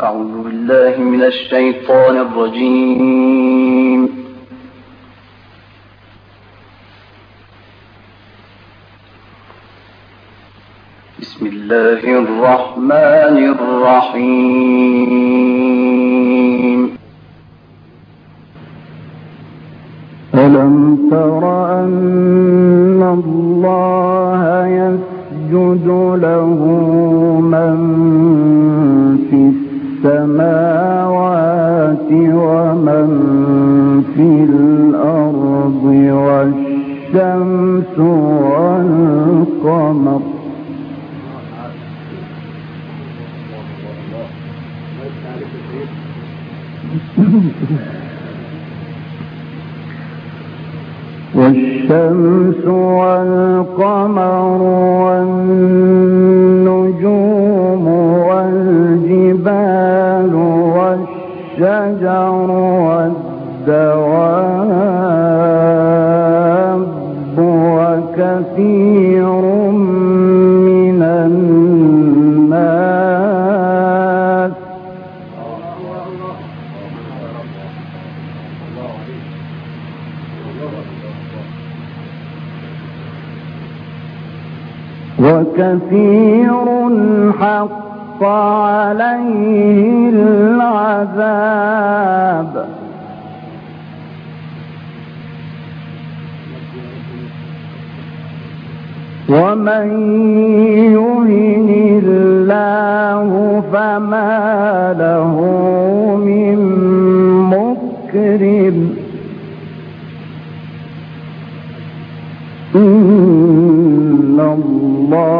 أعوذ بالله من الشيطان الرجيم. بسم الله الرحمن الرحيم. ألم تر أن الله يسجد له السماوات ومن في الأرض والشمس والقمر. والشمس والقمر والنجوم والدواب وكثير من الناس. وكثير حق عليه العذاب. ومن يهن الله فما له من مكرم إن الله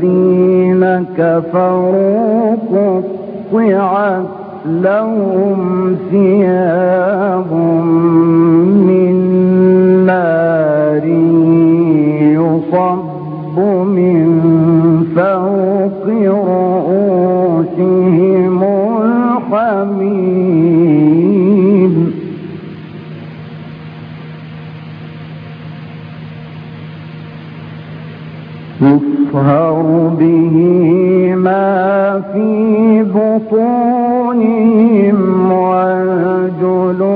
فالذين كفروا قطعت لهم ثياب بطونهم والجلود.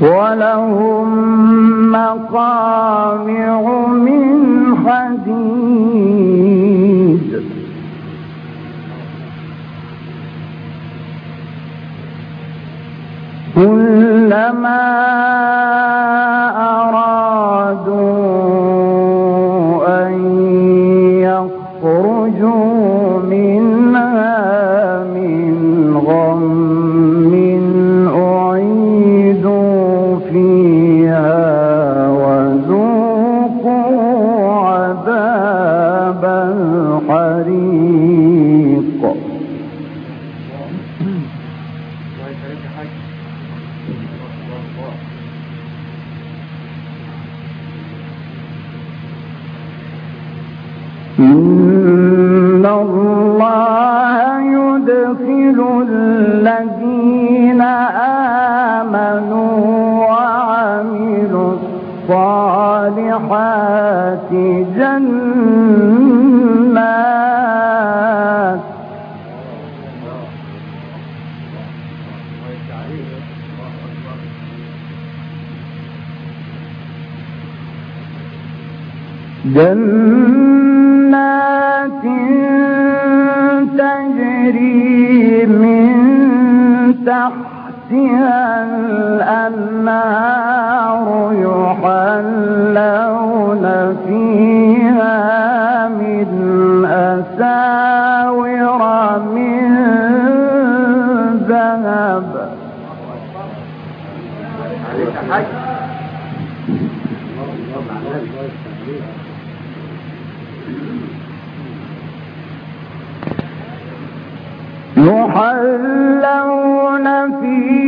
ولهم مقامع من حديد. كلما عذاب الحريق جنات تجري من تحتها الأنهار يحلون فيها يحلون فيها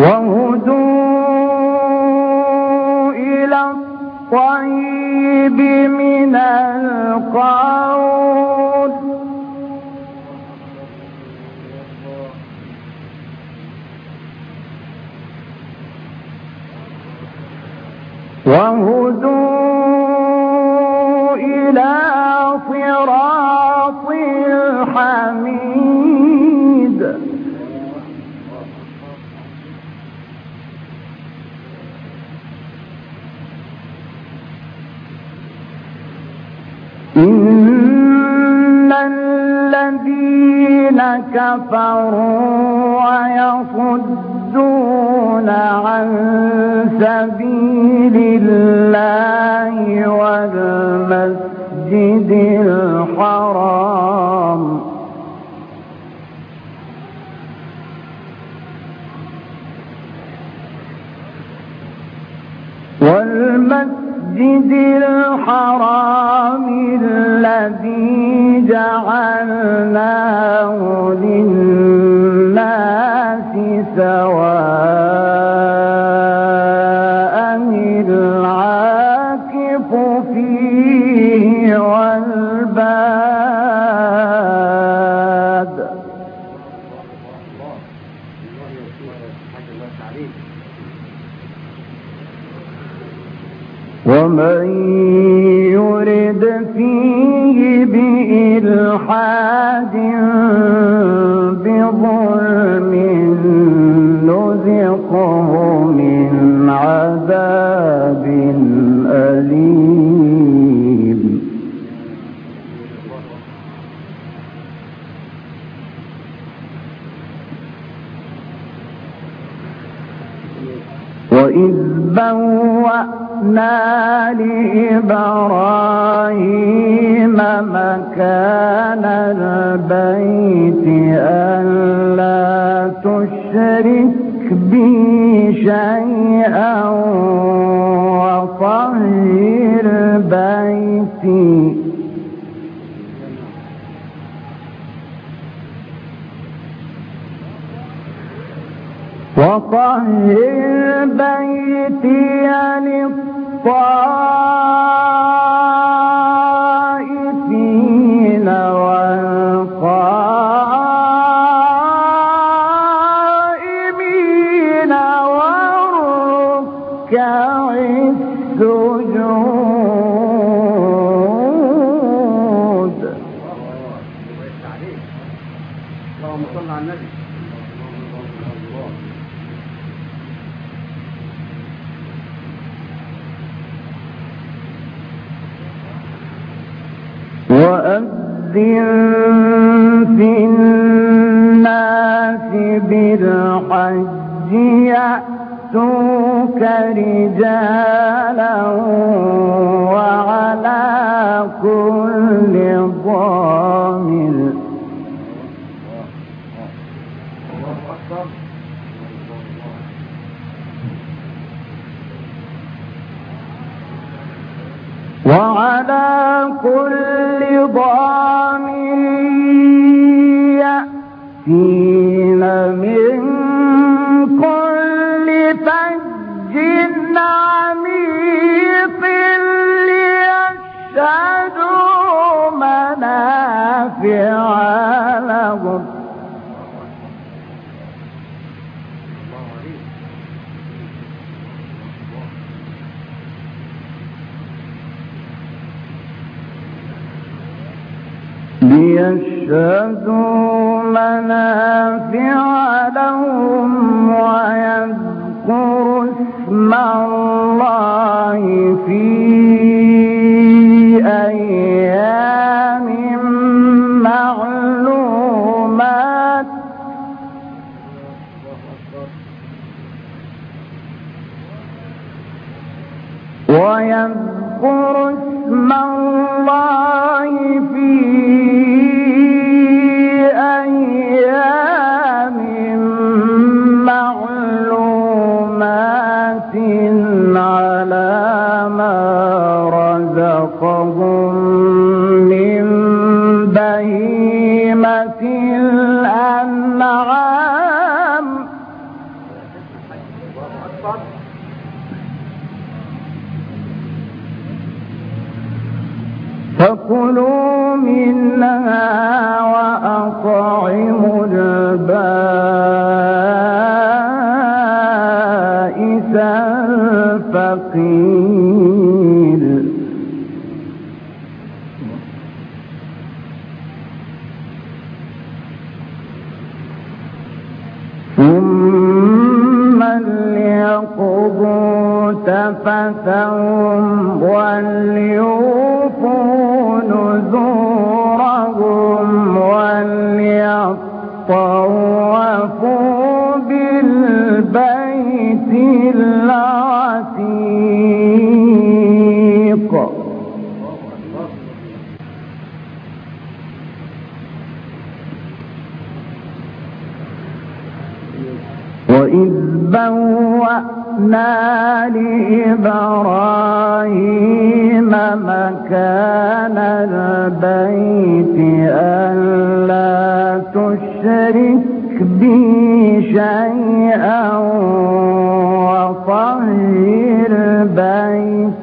وهدوا إلى الطيب من القول إن الذين كفروا ويصدون عن سبيل الله والمسجد الحرام والمسجد الحرام الذي جعلناه للناس بوأنا لإبراهيم مكان البيت ألا تشرك بي شيئا وطهر بيتي وطهر بيتي للطائفين وأذن في الناس بالحج يأتوك رجالا وعلى كل ضامر. وعلى كل ضامر ليشهدوا منافع لهم ويذكروا اسم الله في فكلوا منها وأطعموا البائس تفثهم وليوفوا نذورهم.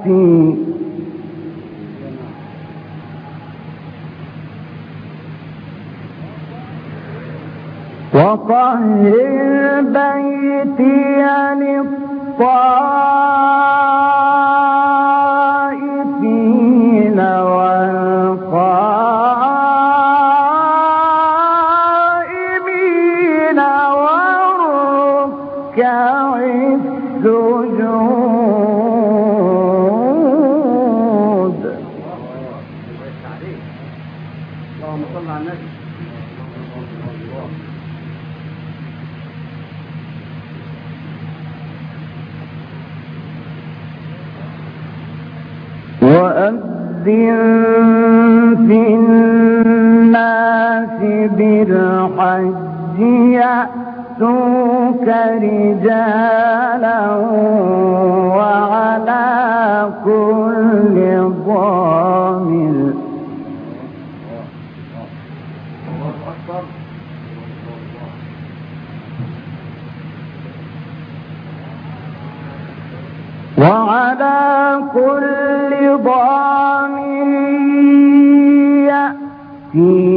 بيتي وطهر اللهم صل على النبي. وأذن في الناس بالحج يأتوك رجالا وعلى كل ضامر الله أكبر وعلى كل ضامر يأتين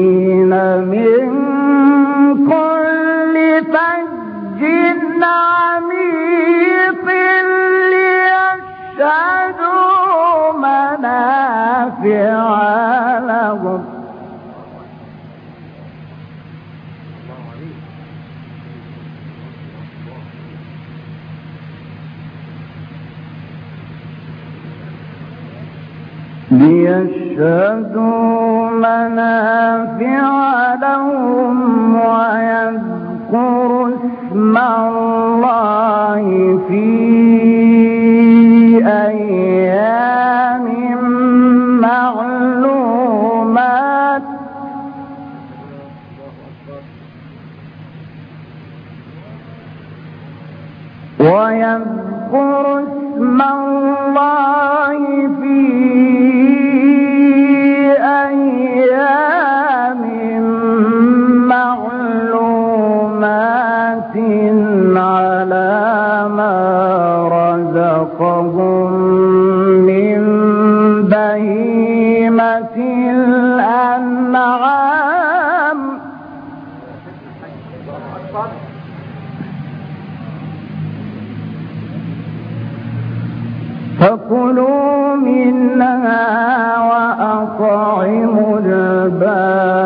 ليشهدوا منافع لهم رزقهم من بهيمة الأنعام. فكلوا منها وأطعموا البائس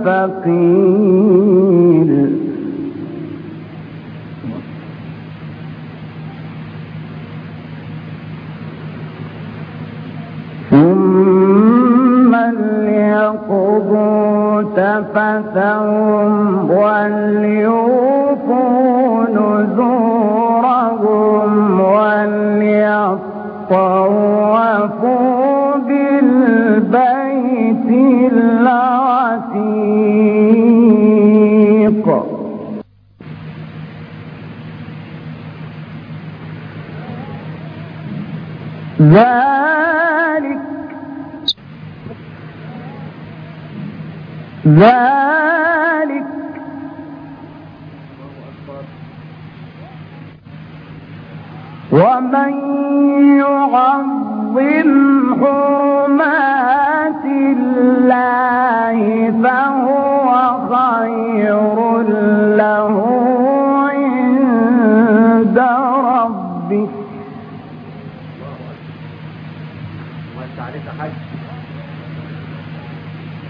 الفقير. ثم ليقضوا تفثهم وليوفوا نذورهم وليطوفوا بالبيت العتيق. ذلك ذلك. ومن يعظم حرمات الله فهو خير له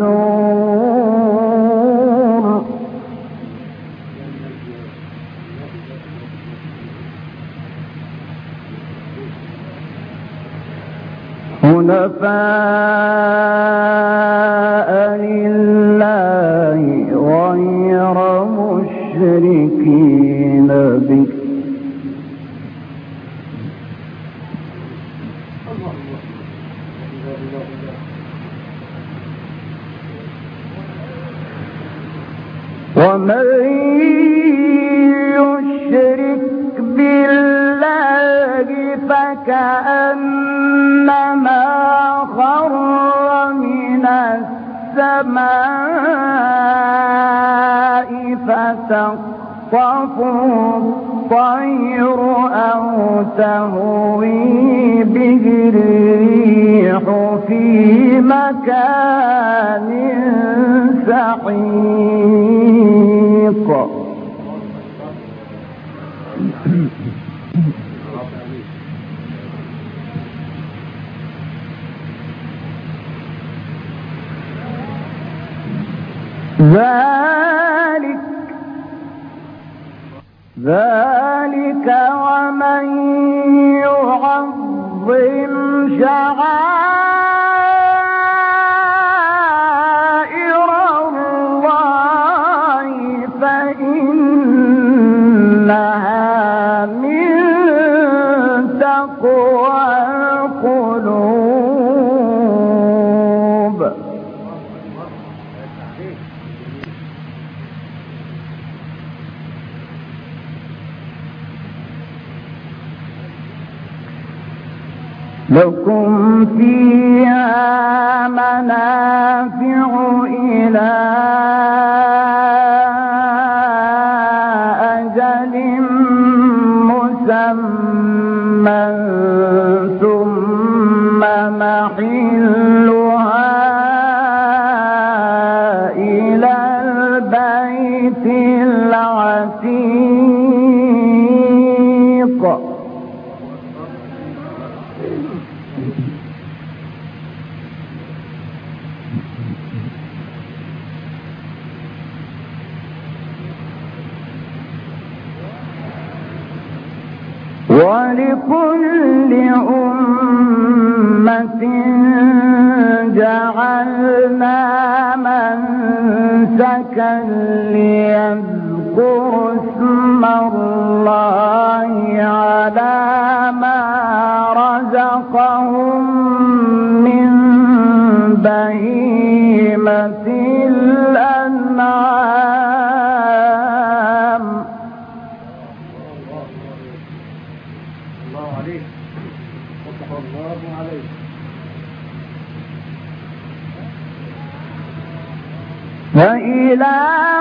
الزور حنفاء لله غير مشركين به الله الله لا اله الا ومن يشرك بالله فكأنما خر من السماء فتخطفه الطير أو تهوي به الريح في مكان سحيق. امين ذلك ذلك ومن يعظم شعائر لكم فيها منافع إلى أجل مسمى على ما رزقهم من بهيمة الأنعام. الله عليك. الله عليك. فإلهكم إله